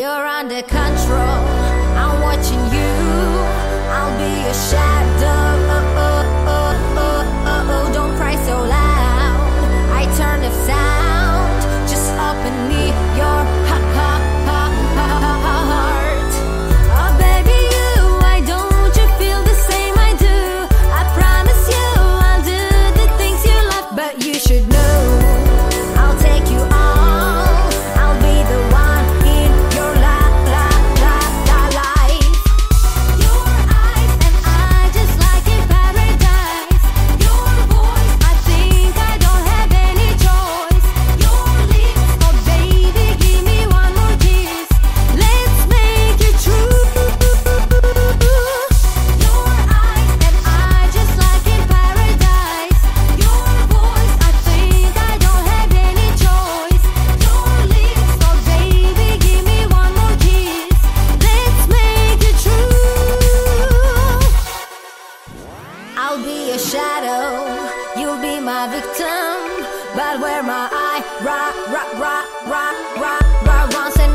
you're under control. I'm watching you. I'll be a shadow. victim. But where my eye? Rock rock rock rock rock rock once and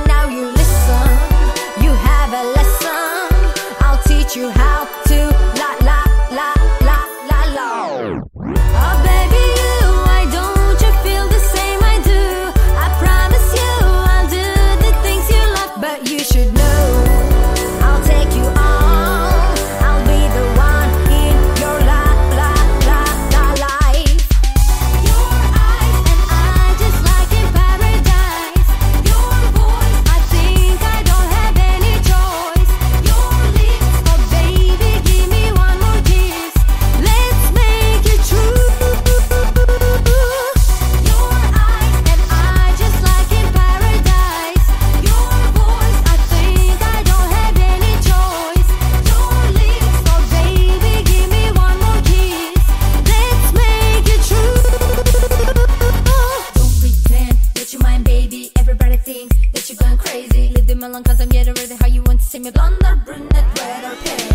crazy. Lived in Milan cause I'm getting rid how you want to see me. Blonde or brunette red or pale.